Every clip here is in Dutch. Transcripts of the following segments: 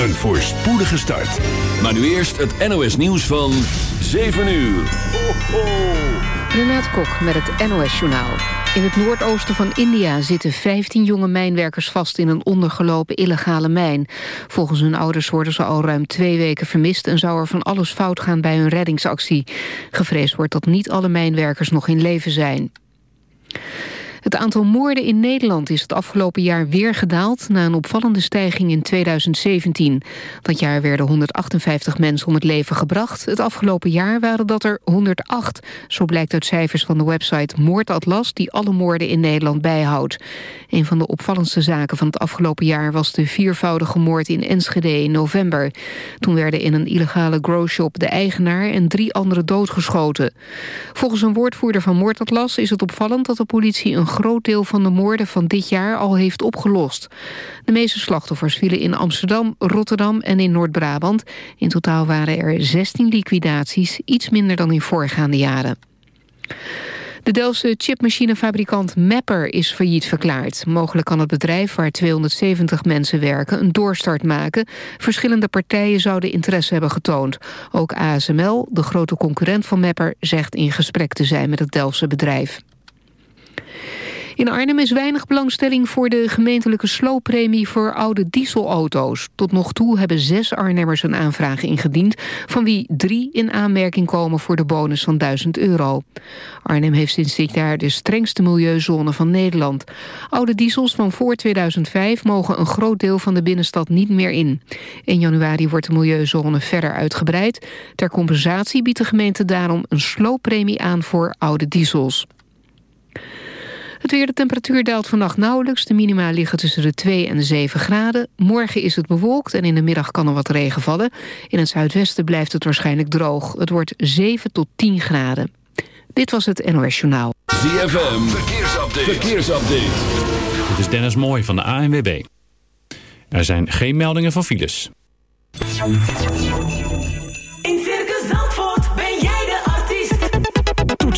een voorspoedige start. Maar nu eerst het NOS nieuws van 7 uur. Ho, ho. Renate Kok met het NOS Journaal. In het noordoosten van India zitten 15 jonge mijnwerkers vast in een ondergelopen illegale mijn. Volgens hun ouders worden ze al ruim twee weken vermist en zou er van alles fout gaan bij hun reddingsactie. Gevreesd wordt dat niet alle mijnwerkers nog in leven zijn. Het aantal moorden in Nederland is het afgelopen jaar weer gedaald... na een opvallende stijging in 2017. Dat jaar werden 158 mensen om het leven gebracht. Het afgelopen jaar waren dat er 108. Zo blijkt uit cijfers van de website Moordatlas... die alle moorden in Nederland bijhoudt. Een van de opvallendste zaken van het afgelopen jaar... was de viervoudige moord in Enschede in november. Toen werden in een illegale growshop de eigenaar... en drie anderen doodgeschoten. Volgens een woordvoerder van Moordatlas is het opvallend... dat de politie een groot deel van de moorden van dit jaar al heeft opgelost. De meeste slachtoffers vielen in Amsterdam, Rotterdam en in Noord-Brabant. In totaal waren er 16 liquidaties, iets minder dan in voorgaande jaren. De Delftse chipmachinefabrikant Mapper is failliet verklaard. Mogelijk kan het bedrijf, waar 270 mensen werken, een doorstart maken. Verschillende partijen zouden interesse hebben getoond. Ook ASML, de grote concurrent van Mapper, zegt in gesprek te zijn met het Delftse bedrijf. In Arnhem is weinig belangstelling voor de gemeentelijke slooppremie voor oude dieselauto's. Tot nog toe hebben zes Arnhemmers een aanvraag ingediend... van wie drie in aanmerking komen voor de bonus van 1000 euro. Arnhem heeft sinds dit jaar de strengste milieuzone van Nederland. Oude diesels van voor 2005 mogen een groot deel van de binnenstad niet meer in. In januari wordt de milieuzone verder uitgebreid. Ter compensatie biedt de gemeente daarom een slooppremie aan voor oude diesels. Het weer, de temperatuur daalt vannacht nauwelijks. De minima liggen tussen de 2 en de 7 graden. Morgen is het bewolkt en in de middag kan er wat regen vallen. In het zuidwesten blijft het waarschijnlijk droog. Het wordt 7 tot 10 graden. Dit was het NOS Journaal. ZFM, verkeersupdate. verkeersupdate. Dit is Dennis Mooij van de ANWB. Er zijn geen meldingen van files.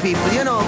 people, you know.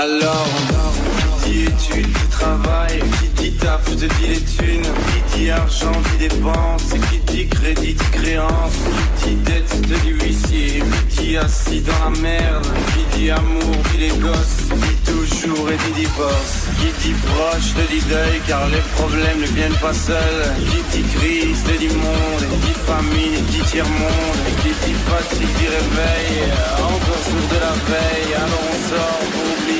Alors, qui dit études, qui travail, qui dit taf, te dis les thunes, qui dit argent, dit dépense, qui dit crédit, dit créance, qui dit dette, te dit huissier, qui dit assis dans la merde, qui dit amour, dit les gosses, dit toujours et dit divorce, qui dit proche, te dit deuil, car les problèmes ne viennent pas seuls, qui dit crise, te dit monde, qui dit famille, dit tiers-monde, qui dit fatigue, dit réveil, encore sourd de la veille, alors on sort pour oublier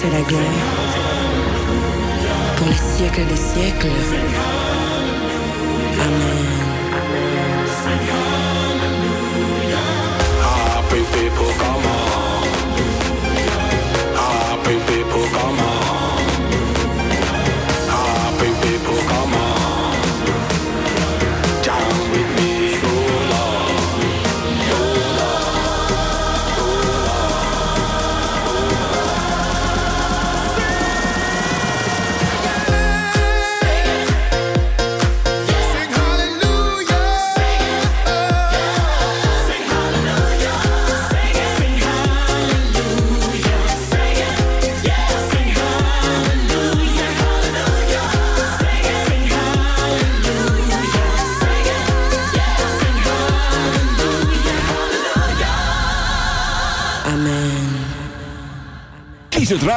c'est la guerre Pour les siècles des siècles.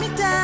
me down.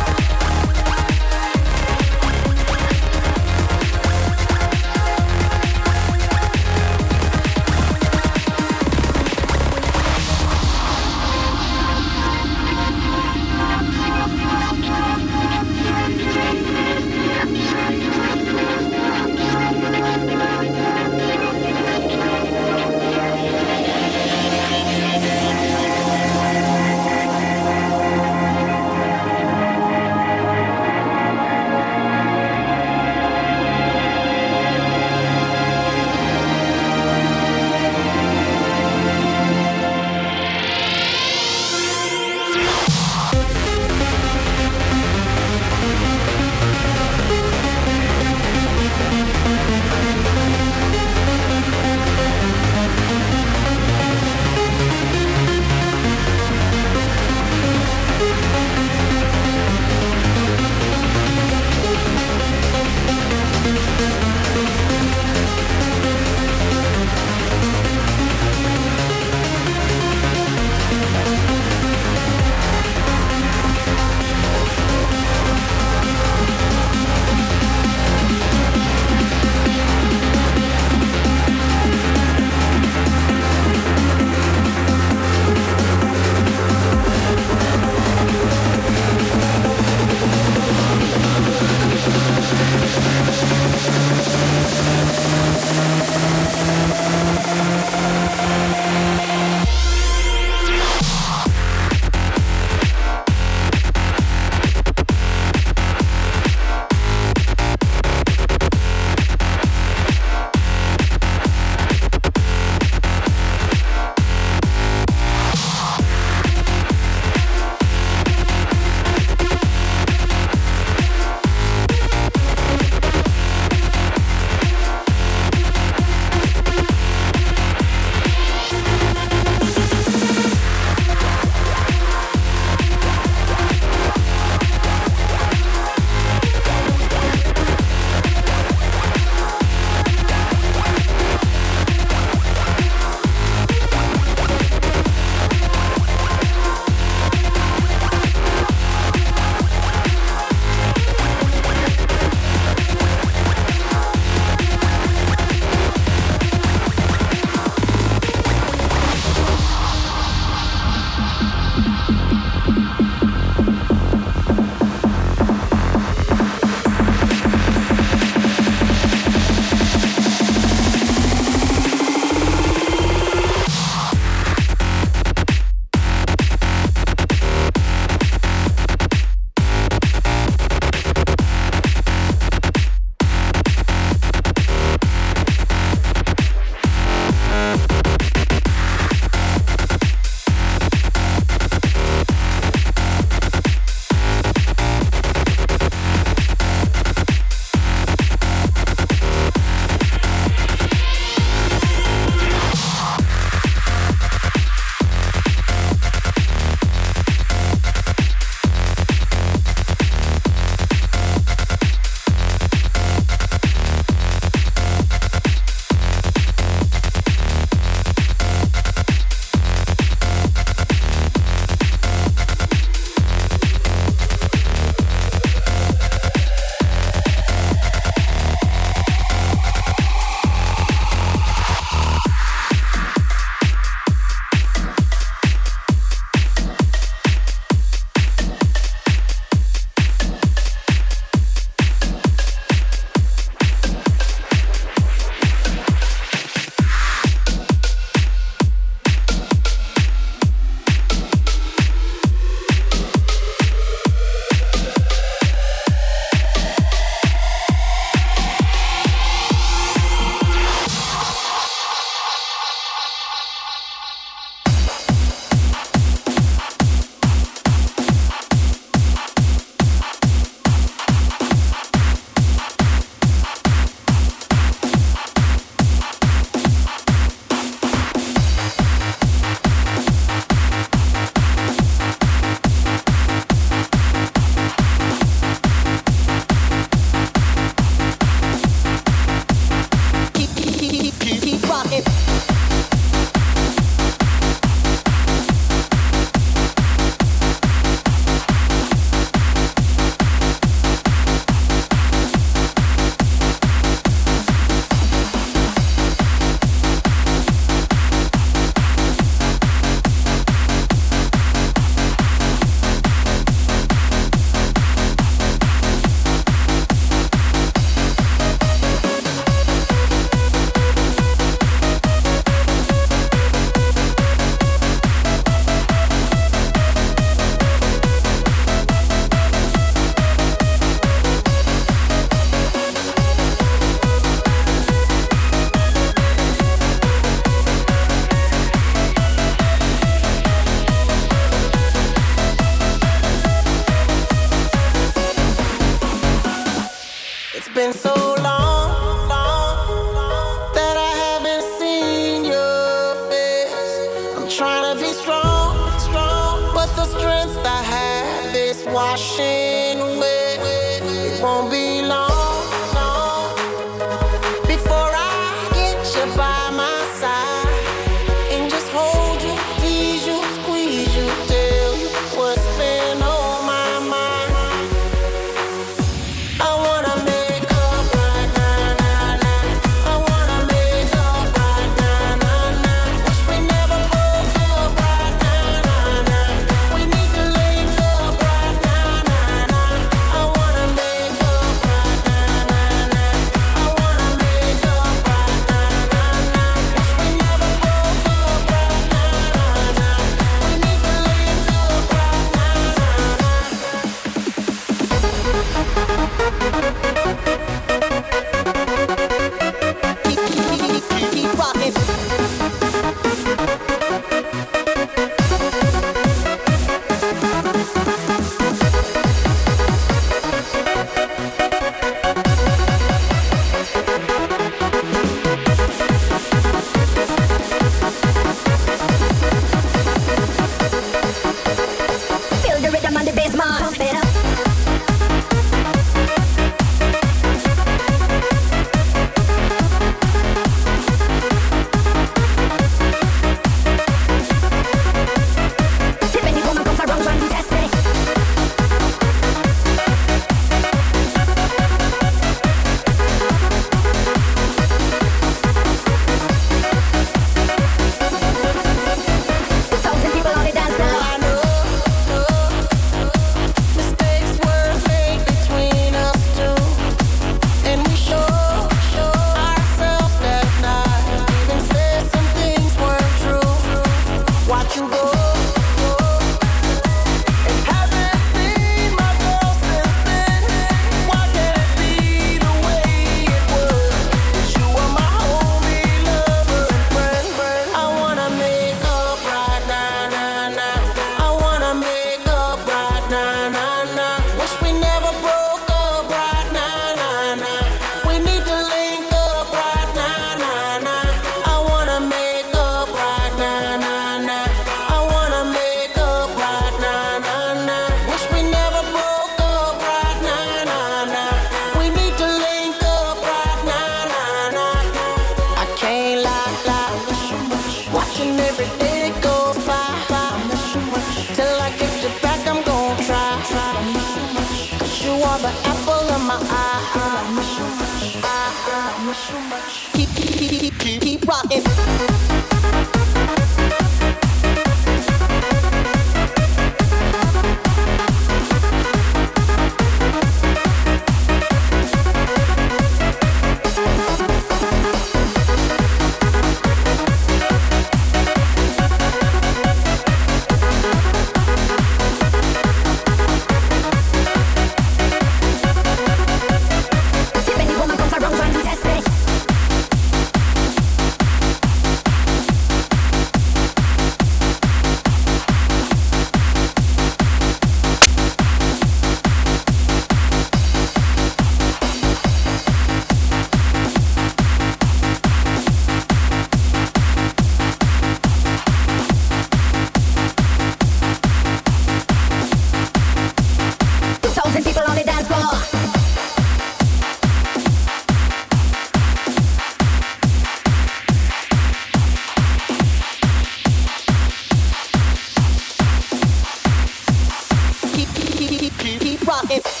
keep.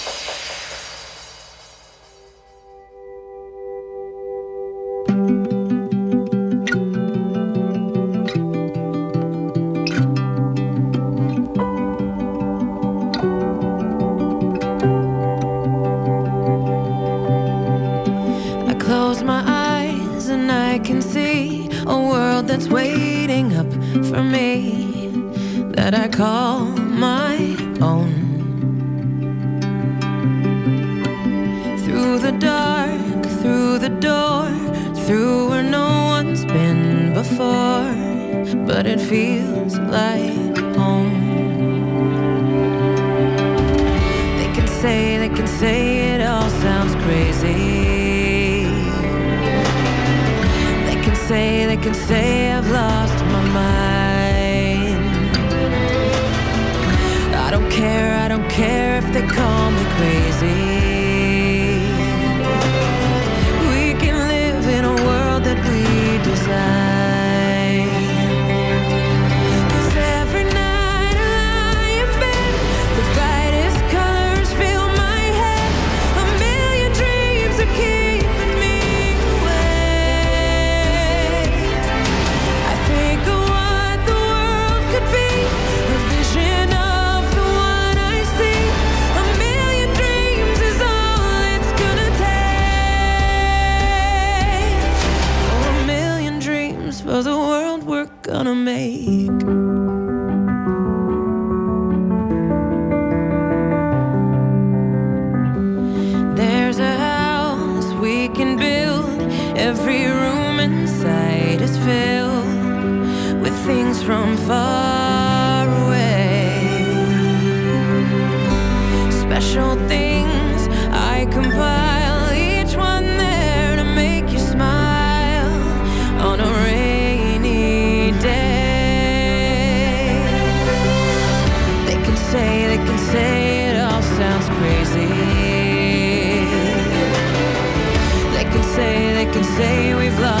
every room inside is filled with things from far away. Special things. say we've loved